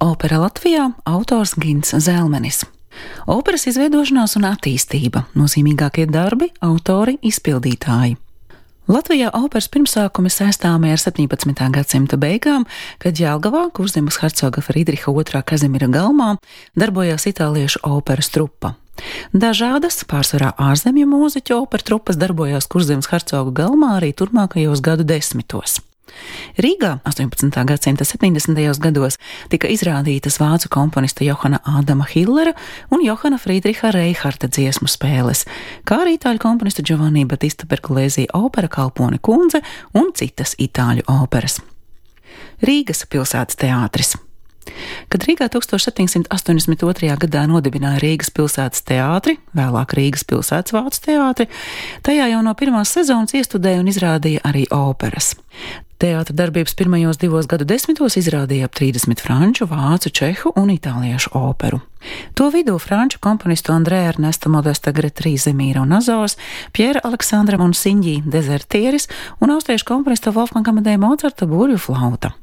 Opera Latvijā autors Gins Zelmenis. Operas izveidošanās un attīstība, nozīmīgākie darbi, autori, izpildītāji. Latvijā operas pirmsākumi saistāmi ar 17. gadsimta beigām, kad Jālgavā, Kurzemes hercoga Friedriha II Kazimira galmā, darbojās itāliešu operas trupa. Dažādas, pārsvarā ārzemju mūziķu opera trupas darbojās Kurzemes hercoga galmā arī turpmākajos gadu desmitos. Rīgā 18. gadsimta 70. gados tika izrādītas vācu komponista Johana Ādama Hillera un Johana Friedriha Reiharta dziesmu spēles, kā arī itāļu komponista Giovanni Batista Perkulēzija opera Kalpone kundze un citas itāļu operas. Rīgas pilsētas teātris. Kad Rīgā 1782. gadā nodibināja Rīgas pilsētas teātri, vēlāk Rīgas pilsētas vācu teātri, tajā jau no pirmās sezonas iestudēja un izrādīja arī operas. Teātra darbības pirmajos divos gadu desmitos izrādīja ap 30 franču, vācu, čehu un itāliešu operu. To vidū franču komponistu Andrē Ernesta Modesta Gretrī Zemīra un Azors, Pjera Aleksandra un Siņģī Dezertieris un austriešu komponista Wolfganga Amadēja Mocarta burju flauta.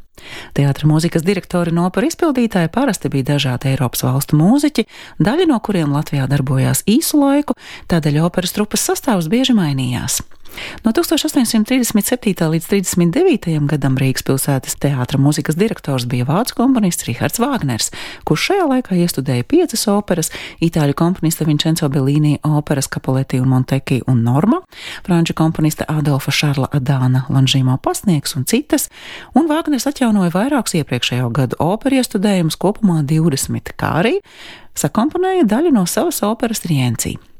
Teātra mūzikas direktori un opera izpildītāji parasti bija dažādi Eiropas valstu mūziķi, daļa no kuriem Latvijā darbojās īsu laiku, tādēļ operas trupas sastāvs bieži mainījās. No 1837. līdz 39. gadam Rīgas pilsētas teātra mūzikas direktors bija vācu komponists Rihards Vāgners, kurš šajā laikā iestudēja piecas operas - itāļu komponista Vincenzo Bellini operas Capoletti un Monteki un Norma, franču komponista Adolfa Šarla Adāna Lanžīmo pasniegs un citas, un Vāgners atjaunoja vairākus iepriekšējo gadu operu iestudējumus kopumā 20, kā arī sakomponēja daļu no savas operas Rienci.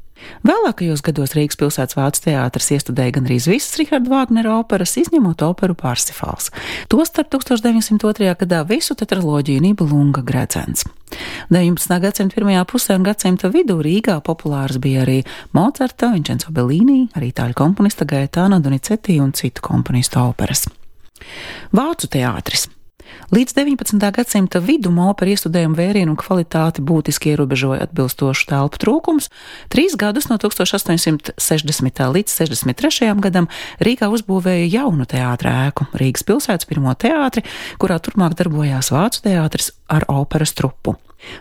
Vēlākajos gados Rīgas pilsētas vācu teātris iestudēja gandrīz visas Riharda Vāgnera operas, izņemot operu Pārsifāls. Tostarp 1902. gadā visu tetraloģiju Nibelunga gredzens. 19. gadsimta pirmajā pusē un gadsimta vidū Rīgā populārs bija arī Mocarta, Vincenzo Bellini, arī itāļu komponista Gaetāna Donizetti un citu komponistu operas. Vācu teātris Līdz 19. gadsimta vidum opera iestudējumu vērienu un kvalitāti būtiski ierobežoja atbilstošu telpu trūkums. Trīs gadus no 1860. līdz 63. gadam Rīgā uzbūvēja jaunu teātrā ēku, Rīgas pilsētas pirmo teātri, kurā turpmāk darbojās Vācu teātris ar operas trupu.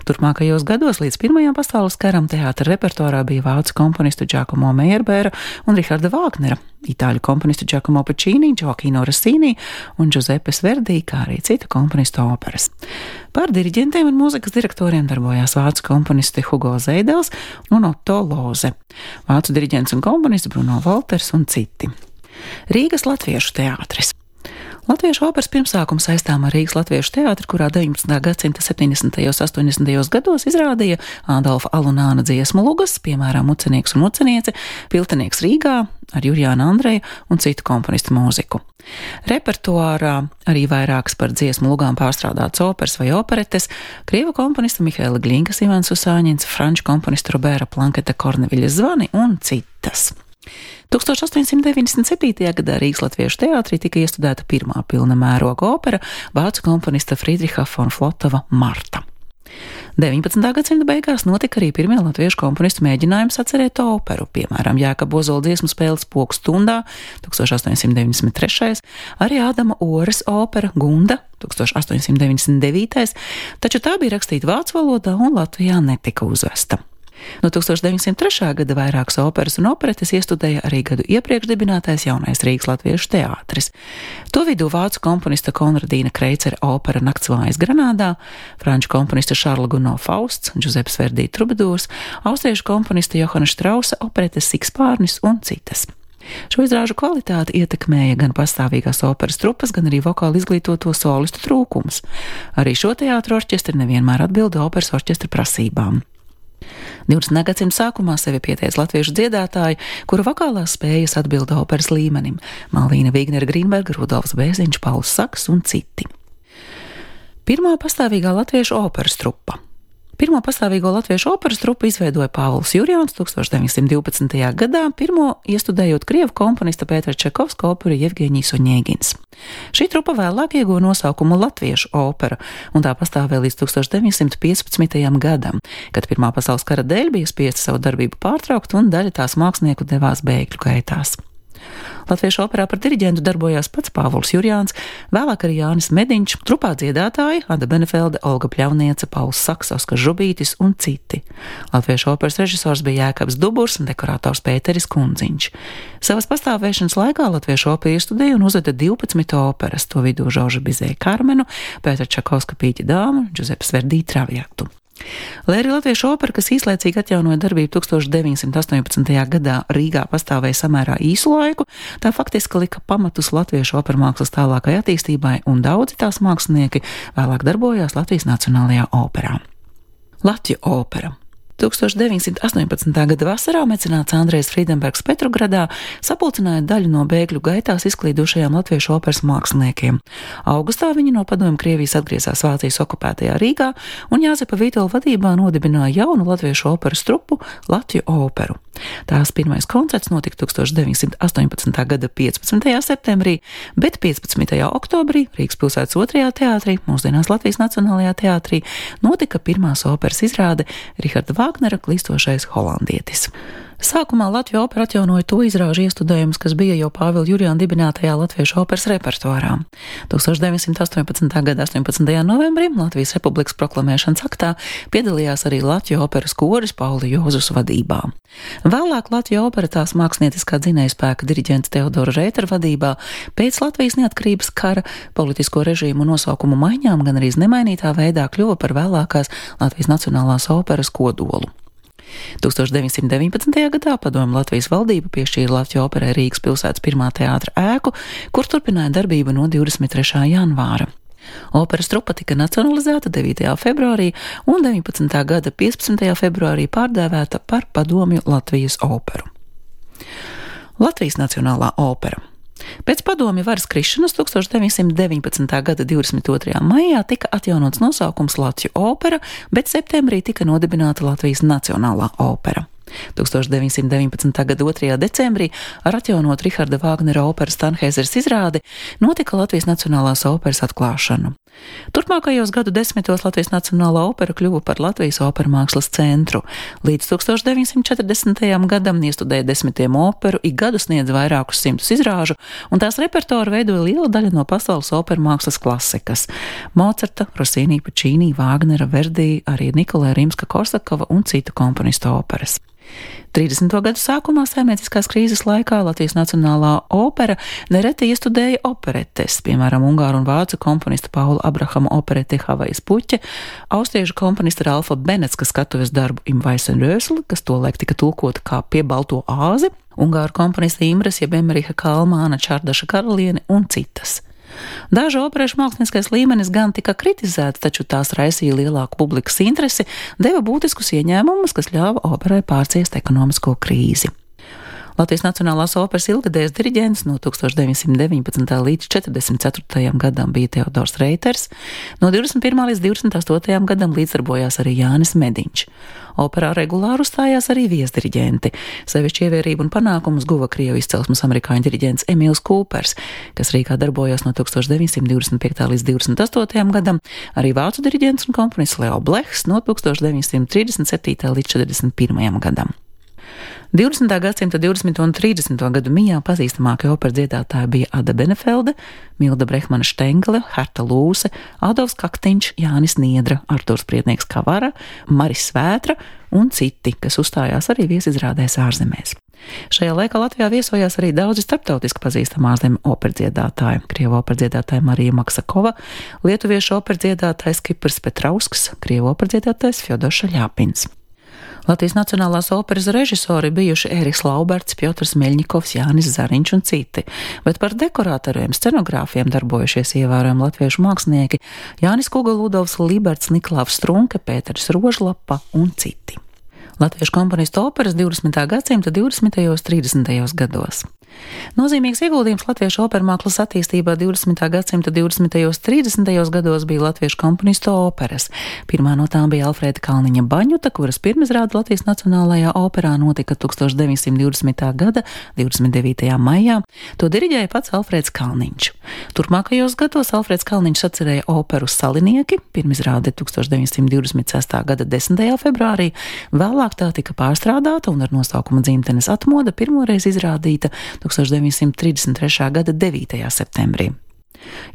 Turpmākajos gados līdz Pirmajam pasaules karam teātra repertuārā bija vācu komponistu Giacomo Meyerbēra un Riharda Vāgnera, itāļu komponistu Giacomo Puccini, Joaquino Rossini un Giuseppe Verdi, kā arī citu komponistu operas. Par diriģentiem un mūzikas direktoriem darbojās vācu komponisti Hugo Zeidels un Otto Loze, vācu diriģents un komponists Bruno Walters un citi. Rīgas Latviešu teātris. Latviešu operas pirmsākums saistām ar Rīgas Latviešu teātri, kurā 19. gadsimta 70. un 80. gados izrādīja Ādolfa Alunāna dziesmu lugas, piemēram, Mucenieks un Muceniece, Piltenieks Rīgā ar Jurijānu Andreju un citu komponistu mūziku. Repertuārā arī vairākas par dziesmu lugām pārstrādātas operas vai operetes, krievu komponista Mihaila Glinkas, Ivans Usāņins, franču komponista Roberta Planketa Korneviļa zvani un citas. 1897. gadā Rīgas Latviešu teātrī tika iestudēta pirmā pilna mēroga opera vācu komponista Friedriha von Flotova Marta. 19. gadsimta beigās notika arī pirmie latviešu komponistu mēģinājumi sacerēt operu, piemēram, Jēka Bozola dziesmu spēles poks stundā 1893, arī Ādama Ores opera Gunda 1899, taču tā bija rakstīta vācu valodā un Latvijā netika uzvesta. No 1903. gada vairākas operas un operetes iestudēja arī gadu iepriekš dibinātais jaunais Rīgas Latviešu teātris. To vidū vācu komponista Konradīna Kreicera opera Naktsvājas Granādā, franču komponista Šarla Guno Fausts, Giuseppes Verdī Trubadūrs, austriešu komponista Johana Štrausa operetes Sikspārnis un citas. Šo izrāžu kvalitāti ietekmēja gan pastāvīgās operas trupas, gan arī vokāli izglītoto solistu trūkums. Arī šo teātru orķestri nevienmēr atbilda operas orķestra prasībām. 20. gadsimta sākumā sevi pieteica latviešu dziedātāji, kuru vokālās spējas atbilda operas līmenim - Malvīna Vignera Grīnberga, Rudolfs Bēziņš, Pauls Saks un citi. Pirmā pastāvīgā latviešu operas trupa Pirmo pastāvīgo latviešu operas trupu izveidoja Pāvils Jurjons 1912. gadā, pirmo iestudējot krievu komponista Pētera Čekovska operu Jevgeņijs Oņēgins. Šī trupa vēlāk ieguva nosaukumu Latviešu opera, un tā pastāvēja līdz 1915. gadam, kad Pirmā pasaules kara dēļ bija spiesta savu darbību pārtraukt un daļa tās mākslinieku devās bēgļu gaitās. Latviešu operā par diriģentu darbojās pats Pāvils Jurjāns, vēlāk arī Jānis Mediņš, trupā dziedātāji Ada Benefelde, Olga Pļauniece, Pauls Saks, Oskar Žubītis un citi. Latviešu operas režisors bija Jēkabs Duburs un dekorators Pēteris Kundziņš. Savas pastāvēšanas laikā Latviešu operu iestudēja un uzveda 12 operas, to vidū Žorža Bizēja Karmenu, Pētera Čakovska Pīķa dāmu, Džuzeps Verdī Traviatu. Lai arī Latviešu opera, kas īslaicīgi atjaunoja darbību 1918. gadā Rīgā pastāvēja samērā īsu laiku, tā faktiski lika pamatus latviešu opera mākslas tālākai attīstībai, un daudzi tās mākslinieki vēlāk darbojās Latvijas Nacionālajā operā. Latviju opera 1918. gada vasarā mecenāts Andrejs Friedenbergs Petrogradā sapulcināja daļu no bēgļu gaitās izklīdušajiem latviešu operas māksliniekiem. Augustā viņi no padomju Krievijas atgriezās Vācijas okupētajā Rīgā un Jāzepa Vītola vadībā nodibināja jaunu latviešu operas trupu Latviju operu. Tās pirmais koncerts notika 1918. gada 15. septembrī, bet 15. oktobrī Rīgas pilsētas otrajā teātrī, mūsdienās Latvijas Nacionālajā teātrī, notika pirmās operas izrāde Riharda Vāgnera klīstošais holandietis. Sākumā Latvijas opera atjaunoja to izrāžu iestudējumus, kas bija jau Pāvila Jurjāna dibinātajā Latviešu operas repertuārā. 1918. gada 18. novembrī Latvijas Republikas proklamēšanas aktā piedalījās arī Latvijas operas koris Pauli Jozus vadībā. Vēlāk Latvijas opera tās mākslinieckā dzinējspēka diriģents Teodora Rētera vadībā pēc Latvijas neatkarības kara politisko režīmu nosaukumu maiņām gan arī nemainītā veidā kļuva par vēlākās Latvijas Nacionālās operas kodolu. 1919. gadā padomu Latvijas valdība piešķīra Latvijas operai Rīgas pilsētas pirmā teātra ēku, kur turpināja darbību no 23. janvāra. Operas trupa tika nacionalizēta 9. februārī un 19. gada 15. februārī pārdēvēta par padomju Latvijas operu. Latvijas Nacionālā opera Pēc padomju varas krišanas 1919. gada 22. maijā tika atjaunots nosaukums Latviju opera, bet septembrī tika nodibināta Latvijas Nacionālā opera. 1919. gada 2. decembrī ar atjaunot Riharda Vāgnera operas Tanheizers izrādi notika Latvijas Nacionālās operas atklāšana. Turpmākajos gadu desmitos Latvijas Nacionālā opera kļuva par Latvijas opera mākslas centru. Līdz 1940. gadam iestudēja desmitiem operu, ik gadu sniedz vairākus simtus izrāžu, un tās repertuāru veidoja liela daļa no pasaules opera mākslas klasikas - Mocerta, Rosīnī, Pačīnī, Vāgnera, Verdī, arī Nikolē Rimska Korsakova un citu komponistu operas. 30. gadu sākumā saimnieciskās krīzes laikā Latvijas Nacionālā opera nereti iestudēja operetes, piemēram, Ungāru un Vācu komponista Paula Abrahama operete Havajas puķe, austriešu komponista Ralfa Benetska skatuves darbu Imvaisen Rösli, kas tolaik tika tulkota kā pie balto āzi, Ungāru komponista Imres jeb Emeriha Kalmāna Čārdaša karaliene un citas. Dažu operēšu mākslinieckais līmenis gan tika kritizēts, taču tās raisīja lielāku publikas interesi, deva būtiskus ieņēmumus, kas ļāva operai pārciest ekonomisko krīzi. Latvijas Nacionālās operas ilgadējs diriģents no 1919. līdz 44. gadam bija Teodors Reiters, no 21. līdz 28. gadam līdzdarbojās arī Jānis Mediņš. Operā regulāri uzstājās arī viesdiriģenti. Sevišķi ievērību un panākumus guva Krievu izcelsmes amerikāņu diriģents Emīls Kūpers, kas Rīgā darbojās no 1925. līdz 28. gadam, arī vācu diriģents un komponists Leo Blehs no 1937. līdz 41. gadam. 20. gadsimta 20. un 30. gadu mijā pazīstamākie operas dziedātāji bija Ada Benefelde, Milda Brehmana Štengele, Herta Lūse, Adolfs Kaktiņš, Jānis Niedra, Arturs Prietnieks Kavara, Maris Svētra un citi, kas uzstājās arī viesizrādēs ārzemēs. Šajā laikā Latvijā viesojās arī daudzi starptautiski pazīstami ārzemju operdziedātāji - Krievu operdziedātāja Marija Maksakova, Lietuviešu operdziedātājs Kiprs Petrausks, Krievu operdziedātājs Fjodors Šaļāpins. Latvijas Nacionālās operas režisori bijuši Ēriks Lauberts, Piotrs Meļņikovs, Jānis Zariņš un citi, bet par dekoratoriem, scenogrāfiem darbojušies ievērojami latviešu mākslinieki Jānis Kuga, Ludovs Liberts, Niklāvs Strunke, Pēters Rožlapa un citi. Latviešu komponistu operas 20. gadsimta 20. un 30. gados. Nozīmīgs ieguldījums latviešu opermāklas attīstībā 20. gadsimta 20. un 30. gados bija latviešu komponistu operas. Pirmā no tām bija Alfrēda Kalniņa Baņuta, kuras pirmizrāde Latvijas Nacionālajā operā notika 1920. gada 29. maijā. To diriģēja pats Alfrēds Kalniņš. Turpmākajos gados Alfrēds Kalniņš sacerēja operu Salinieki, pirmizrāde 1926. gada 10. februārī, vēlāk tā tika pārstrādāta un ar nosaukumu dzimtenes atmoda pirmoreiz izrādīta 1933. gada 9. septembrī.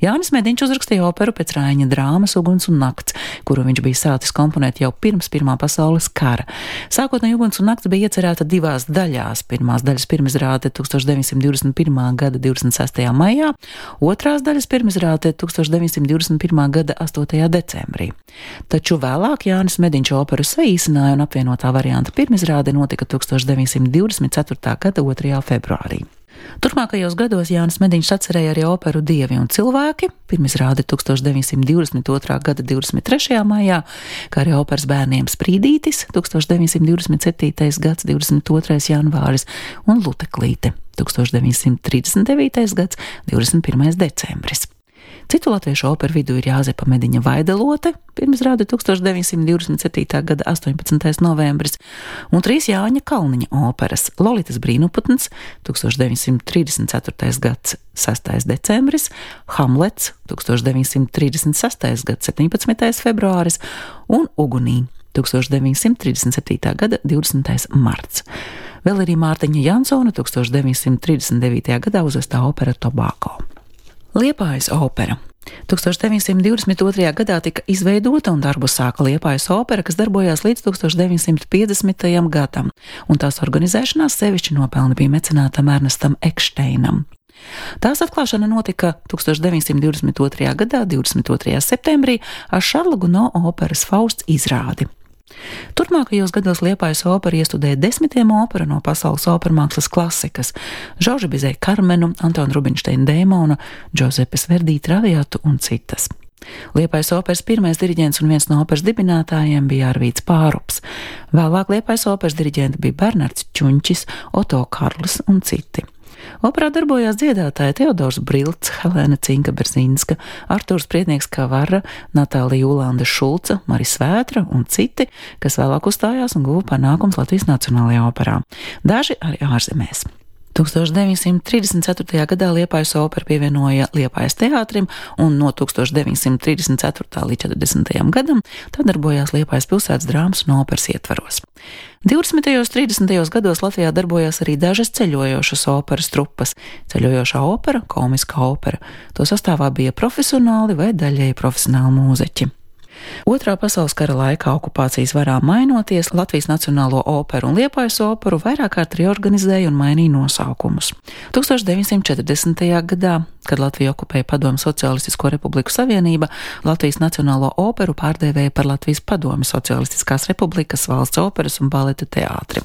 Jānis Mediņš uzrakstīja operu pēc Rāņa drāmas Uguns un nakts, kuru viņš bija sācis komponēt jau pirms Pirmā pasaules kara. Sākotnēji Uguns un nakts bija iecerēta divās daļās. Pirmās daļas pirmizrāde 1921. gada 26. maijā, otrās daļas pirmizrāde 1921. gada 8. decembrī. Taču vēlāk Jānis Mediņš operu saīsināja un apvienotā varianta pirmizrāde notika 1924. gada 2. februārī. Turpmākajos gados Jānis Mediņš atcerēja arī operu Dievi un cilvēki, pirmizrāde 1922. gada 23. maijā, kā arī operas bērniem Sprīdītis 1927. gads 22. janvāris un Luteklīte 1939. gads 21. decembris. Citu latviešu operu vidū ir Jāzepa Mediņa Vaidelote, pirmizrāde 1927. gada 18. novembris, un trīs Jāņa Kalniņa operas - Lolitas Brīnuputns 1934. gads 6. decembris, Hamlets 1936. gada 17. februāris un Ugunī 1937. gada 20. marts. Vēl arī Mārtiņa Jansona 1939. gadā uzvestā opera Tobāko. Liepājas opera. 1922. gadā tika izveidota un darbu sāka Liepājas opera, kas darbojās līdz 1950. gadam, un tās organizēšanās sevišķi nopelni bija mecenātam Ernestam Ekšteinam. Tās atklāšana notika 1922. gadā, 22. septembrī, ar Šarla Guno operas Fausts izrādi. Turpmākajos gados Liepājas opera iestudēja desmitiem opera no pasaules opermākslas klasikas - Žorža Bizē Karmenu, Antona Rubinšteina Dēmona, Džozepes Verdī Traviatu un citas. Liepais operas pirmais diriģents un viens no operas dibinātājiem bija Arvīts Pārups. Vēlāk Liepais operas diriģenti bija Bernards Čuņķis, Oto Karls un citi. Operā darbojās dziedātāji Teodors Brilts, Helēna Cinka Berzīnska, Artūrs Priednieks Kavara, Natālija Ulanda Šulca, Maris Vētra un citi, kas vēlāk uzstājās un guva panākums Latvijas Nacionālajā operā. Daži arī ārzemēs. 1934. gadā Liepājas opera pievienoja Liepājas teātrim, un no 1934. līdz 40. gadam tā darbojās Liepājas pilsētas drāmas un operas ietvaros. 20. un 30. gados Latvijā darbojās arī dažas ceļojošas operas trupas - ceļojošā opera, komiska opera. To sastāvā bija profesionāli vai daļēji profesionāli mūzeķi. Otrā pasaules kara laikā okupācijas varā mainoties, Latvijas Nacionālo operu un Liepājas operu vairāk kārt reorganizēja un mainīja nosaukumus. 1940. gadā, kad Latvija okupēja Padomu Socialistisko Republiku Savienība, Latvijas Nacionālo operu pārdēvēja par Latvijas Padomu Socialistiskās Republikas valsts operas un baleta teātri.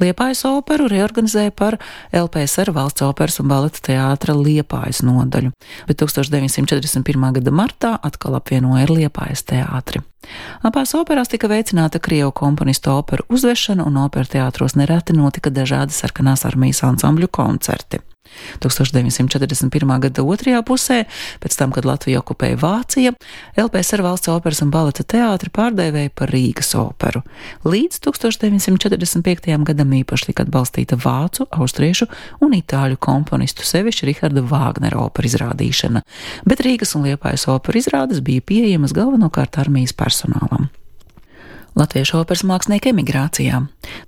Liepājas operu reorganizēja par LPSR valsts operas un baleta teātra Liepājas nodaļu, bet 1941. gada martā atkal apvienoja ar Liepājas teātri. Abās operās tika veicināta Krievu komponistu operu uzvešana, un opera teātros nereti notika dažādi sarkanās armijas ansambļu koncerti. 1941. gada otrajā pusē, pēc tam, kad Latviju okupēja Vācija, LPSR valsts operas un baleta teātri pārdēvēja par Rīgas operu. Līdz 1945. gadam īpaši tika atbalstīta vācu, austriešu un itāļu komponistu sevišķi Riharda Vāgnera opera izrādīšana, bet Rīgas un Liepājas opera izrādes bija pieejamas galvenokārt armijas personālam. Latviešu operas mākslinieka emigrācijā.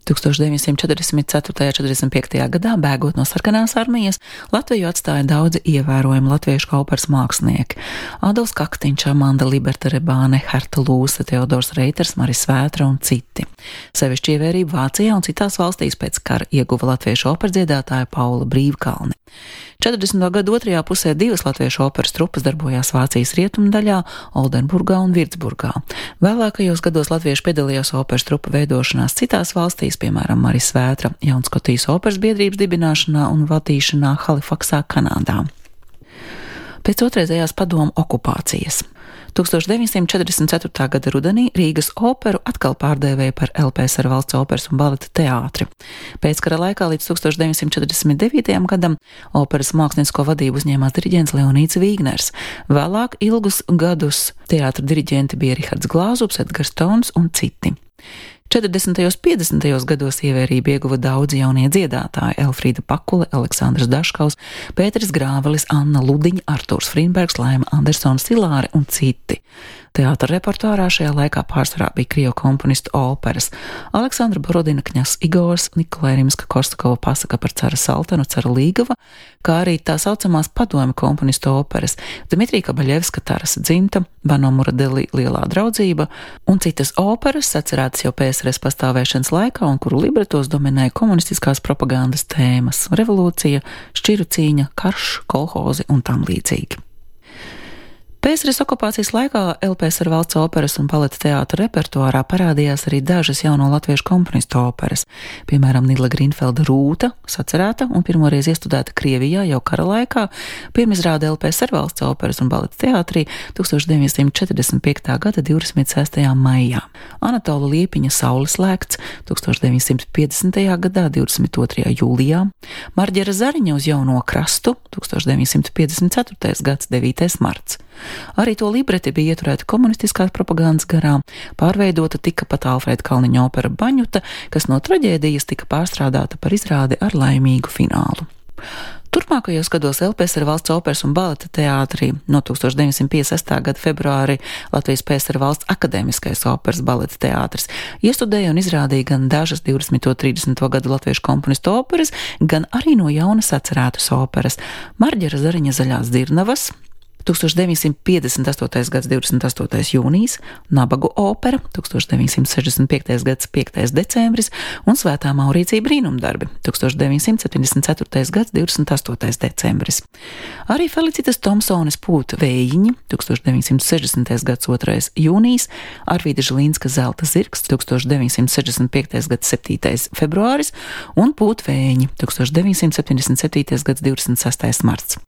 1944. un 45. gadā, bēgot no sarkanās armijas, Latviju atstāja daudzi ievērojami latviešu operas mākslinieki - Adolfs Kaktiņš, Amanda Liberta Rebāne, Herta Lūsa, Teodors Reiters, Maris Vētra un citi. Sevišķi ievērību Vācijā un citās valstīs pēc kara ieguva latviešu operas dziedātāja Paula Brīvkalni. 40. gadu otrajā pusē divas latviešu operas trupas darbojās Vācijas rietumdaļā, Oldenburgā un Virtsburgā. Vēlākajos gados latviešu piedalījās operas trupu veidošanās citās valstīs, piemēram, Maris Vētra, Jaunskotijas operas biedrības dibināšanā un vadīšanā Halifaksā, Kanādā. Pēc otrreizējās padomu okupācijas 1944. gada rudenī Rīgas operu atkal pārdēvēja par LPSR valsts operas un baleta teātri. Pēckara laikā līdz 1949. gadam operas mākslinieko vadību uzņēmās diriģents Leonīts Vīgners. Vēlāk ilgus gadus teātra diriģenti bija Rihards Glāzups, Edgars Tons un citi. 40. un 50. gados ievērību ieguva daudzi jaunie dziedātāji - Elfrīda Pakule, Aleksandrs Daškaus, Pēteris Grāvelis, Anna Ludiņa, Artūrs Frinbergs, Laima Andersons, Silāre un citi. Teātra repertuārā šajā laikā pārsvarā bija krievu komponistu operas - Aleksandra Borodina kņas Igors, Nikolai Rimska Korsakova pasaka par cara Saltanu, cara Līgava, kā arī tā saucamās padomi komponistu operas - Dmitrija Kabaļevska Taras dzimta, Bano Muradeli Lielā draudzība un citas operas, sacerētas jau PSRS pastāvēšanas laikā un kuru libretos dominēja komunistiskās propagandas tēmas - revolūcija, šķiru cīņa, karš, kolhozi un tam līdzīgi. PSRS okupācijas laikā LPSR valsts operas un baleta teātra repertuārā parādījās arī dažas jauno latviešu komponistu operas, piemēram, Nila Grīnfelda Rūta, sacerēta un pirmoreiz iestudēta Krievijā jau kara laikā, pirmizrāda LPSR valsts operas un baleta teātrī 1945. gada 26. maijā, Anatola Liepiņa Saules lēkts 1950. gadā 22. jūlijā, Marģera Zariņa uz jauno krastu 1954. gads 9. marts. Arī to libreti bija ieturēta komunistiskās propagandas garām, pārveidota tika pat Alfrēda Kalniņa opera Baņuta, kas no traģēdijas tika pārstrādāta par izrādi ar laimīgu finālu. Turpmākajos gados LPSR valsts operas un baleta teātrī no 1956. gada februāri Latvijas PSR valsts akadēmiskais operas baleta teātris iestudēja un izrādīja gan dažas 20. un 30. gadu latviešu komponistu operas, gan arī no jaunas atcerētas operas Marģera Zariņa zaļās dirnavas, 1958. gads 28. jūnijas, Nabagu opera, 1965. gads 5. decembris un Svētā Maurīcija brīnumdarbi, 1974. gads 28. decembris. Arī Felicitas Tomsones pūta vējiņi, 1960. gads 2. jūnijas, Arvīda Žilīnska zelta zirgs, 1965. gads 7. februāris un pūta vējiņi, 1977. gads 26. marts.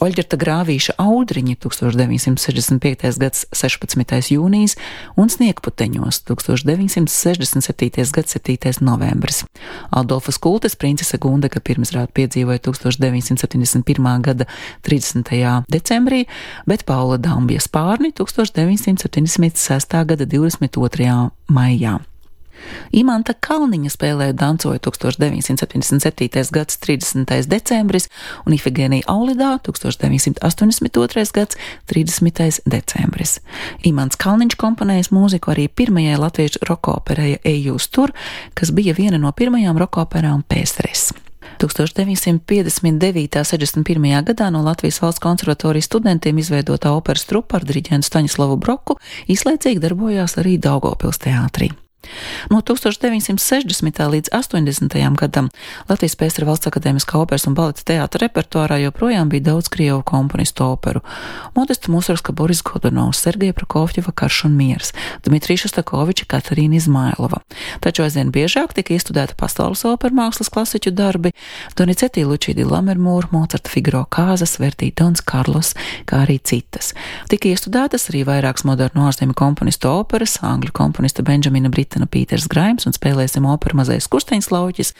Oļģerta Grāvīša audriņi 1965. gads 16. jūnijas un Sniegputeņos 1967. gads 7. novembris. Adolfas Kultes princese Gundega pirmsrād piedzīvoja 1971. gada 30. decembrī, bet Paula Dambja spārni 1976. gada 22. maijā. Imanta Kalniņa spēlēja dancoja 1977. gads 30. decembris un Ifigēnija Aulidā 1982. gads 30. decembris. Imants Kalniņš komponējis mūziku arī pirmajai latviešu rokoperei Ejūs tur, kas bija viena no pirmajām rokoperām PSRS. 1959. un 61. gadā no Latvijas valsts konservatorijas studentiem izveidotā operas trupa ar diriģentu Staņislavu Broku īslaicīgi darbojās arī Daugopils teātrī. No 1960. līdz 80. gadam Latvijas Pēstera valsts akadēmiskā operas un baleta teātra repertuārā joprojām bija daudz krievu komponistu operu - Modesta Musarska, Boris Godunovs, Sergeja Prokofjeva, Karš un Miers, Dmitrija Šostakoviča, Katarīna Izmailova. Taču aizvien biežāk tika iestudēta pasaules operu mākslas klasiķu darbi - Donizetī Lučīdi Lamermūra, Mocarta Figaro Kāzas, Vertī Dons Karlos, kā arī citas. Tika iestudētas arī vairākas modernu ārzemju komponistu operas, angļu komponista Benžamina Brita Britana Pīters Graims un spēlēsim operu Mazais Kusteņas lauķis,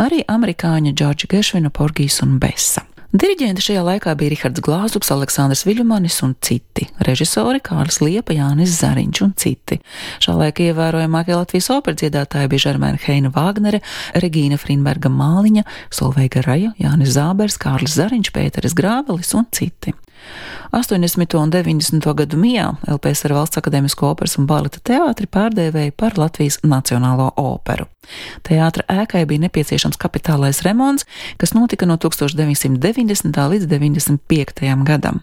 arī amerikāņu Džordža Gešvina, Porgijas un Besa. Diriģenti šajā laikā bija Rihards Glāzups, Aleksandrs Viļumanis un citi, režisori Kārlis Liepa, Jānis Zariņš un citi. Šā laika ievērojamākie Latvijas operas dziedātāji bija Žermēna Heina Vāgnere, Regīna Frinberga Māliņa, Solveiga Raja, Jānis Zābers, Kārlis Zariņš, Pēteris Grāvelis un citi. 80. un 90. gadu mijā LPSR valsts akadēmisko operas un baleta teātri pārdēvēja par Latvijas Nacionālo operu. Teātra ēkai bija nepieciešams kapitālais remonts, kas notika no 1990. līdz 95. gadam.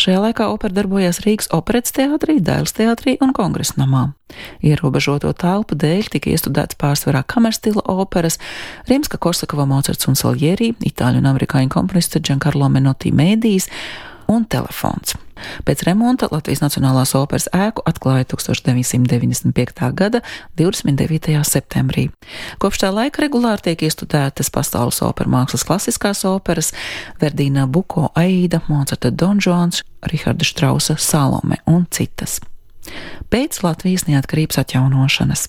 Šajā laikā opera darbojās Rīgas operetes teātrī, Dailes teātrī un kongresa namā. Ierobežoto telpu dēļ tika iestudēts pārsvarā kamerstila operas, Rimska Korsakova Mocards un Salieri, itāļu un amerikāņu komponista Giancarlo Menotti mēdīs, un telefons. Pēc remonta Latvijas Nacionālās operas ēku atklāja 1995. gada 29. septembrī. Kopš tā laika regulāri tiek iestudētas pasaules opera mākslas klasiskās operas, Verdīna Buko Aida, Mocarta Donžons, Riharda Štrausa Salome un citas. Pēc Latvijas neatkarības atjaunošanas.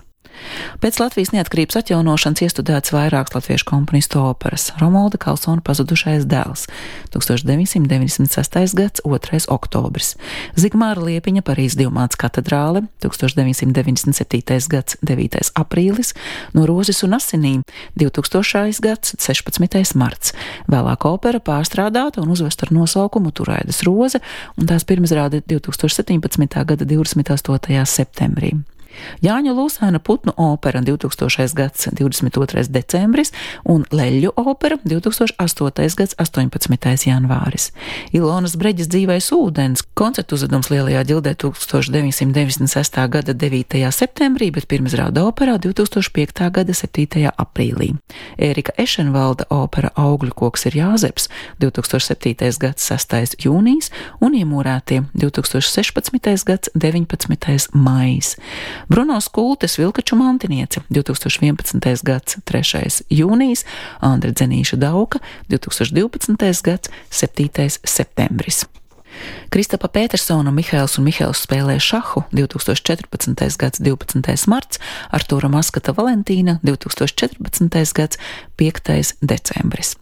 Pēc Latvijas neatkarības atjaunošanas iestudēts vairākas latviešu komponistu operas - Romolda Kalsona pazudušais dēls, 1996. gads 2. oktobris, Zigmāra Liepiņa Parīzes divmāts katedrāle, 1997. gads 9. aprīlis, No rozes un asinīm, 2000. gads 16. marts, vēlāk opera pārstrādāta un uzvesta ar nosaukumu Turaidas roze, un tās pirmizrāde 2017. gada 28. septembrī. Jāņa Lūsēna putnu opera 2000. gads 22. decembris un Leļu opera 2008. gads 18. janvāris. Ilonas Breģis dzīvais ūdens koncertu uzvedums Lielajā ģildē 1996. gada 9. septembrī, bet pirmizrāda operā 2005. gada 7. aprīlī. Ērika Ešenvalda opera Augļu koks ir Jāzeps 2007. gads 6. jūnijas un iemūrētie 2016. gads 19. maijs. Bruno Skultes Vilkaču mantiniece 2011. gads 3. jūnijas, Andra Dzenīša Dauka 2012. gads 7. septembris. Kristapa Petersona un Mihails un Mihails spēlē šahu 2014. gads 12. marts, Artūra Maskata Valentīna 2014. gads 5. decembris.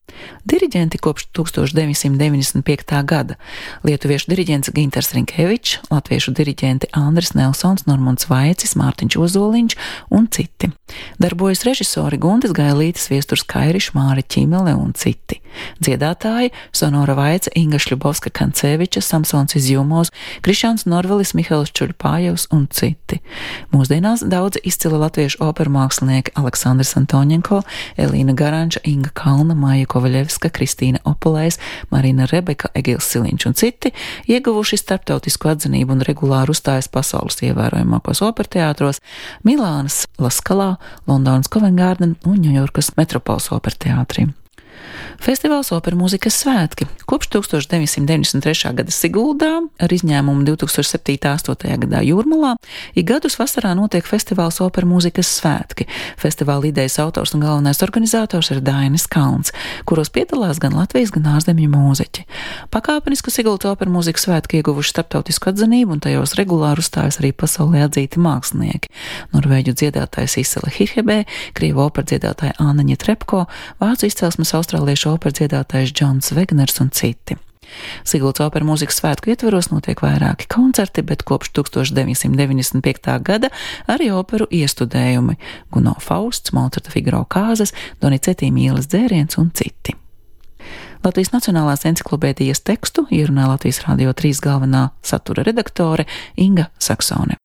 Diriģenti kopš 1995. gada - lietuviešu diriģents Ginters Rinkevičs, latviešu diriģenti Andris Nelsons, Normons Vaicis, Mārtiņš Ozoliņš un citi. Darbojas režisori Gundis Gailītis, Viesturs Kairišs, Māri Ķimele un citi. Dziedātāji Sonora Vaica, Inga Šļubovska Kanceviča, Samsons Izjumos, Krišāns Norvelis, Mihails Čuļpājevs un citi. Mūsdienās daudzi izcili latviešu operu mākslinieki Aleksandrs Antoņenko, Elīna Garanča, Inga Kalna, Māja Kovaļevska, Kristīna Opolais, Marina Rebeka, Egils Siliņš un citi ieguvuši starptautisku atzinību un regulāri uzstājas pasaules ievērojamākos operteātros Milānas Laskalā, Londonas Covent Garden un Ņujorkas Metropols operteātrī. Festivāls opera mūzikas svētki kopš 1993. gada Siguldā ar izņēmumu 2007.8. gadā Jūrmalā ik gadus vasarā notiek festivāls opera mūzikas svētki. Festivāla idejas autors un galvenais organizators ir Dainis Kalns, kuros piedalās gan Latvijas, gan ārzemju mūziķi. Pakāpenisku Siguldas opera mūzikas svētki ieguvuši starptautisku atzinību un tajos regulāri uzstājas arī pasaulē atzīti mākslinieki. Norvēģu dziedātājs Isela Hirhebē, Krievu opera dziedātāja Ānaņa Trepko, Vācu izcelsmes austrāliešu operas dziedātājs Džons Vegners un citi. Siguldas opera mūzikas svētku ietvaros notiek vairāki koncerti, bet kopš 1995. gada arī operu iestudējumi - Guno Fausts, Mocerta Figaro kāzas, Donicetī mīlas dzēriens un citi. Latvijas Nacionālās encyklopēdijas tekstu ierunā Latvijas Rādio 3 galvenā satura redaktore Inga Saksone.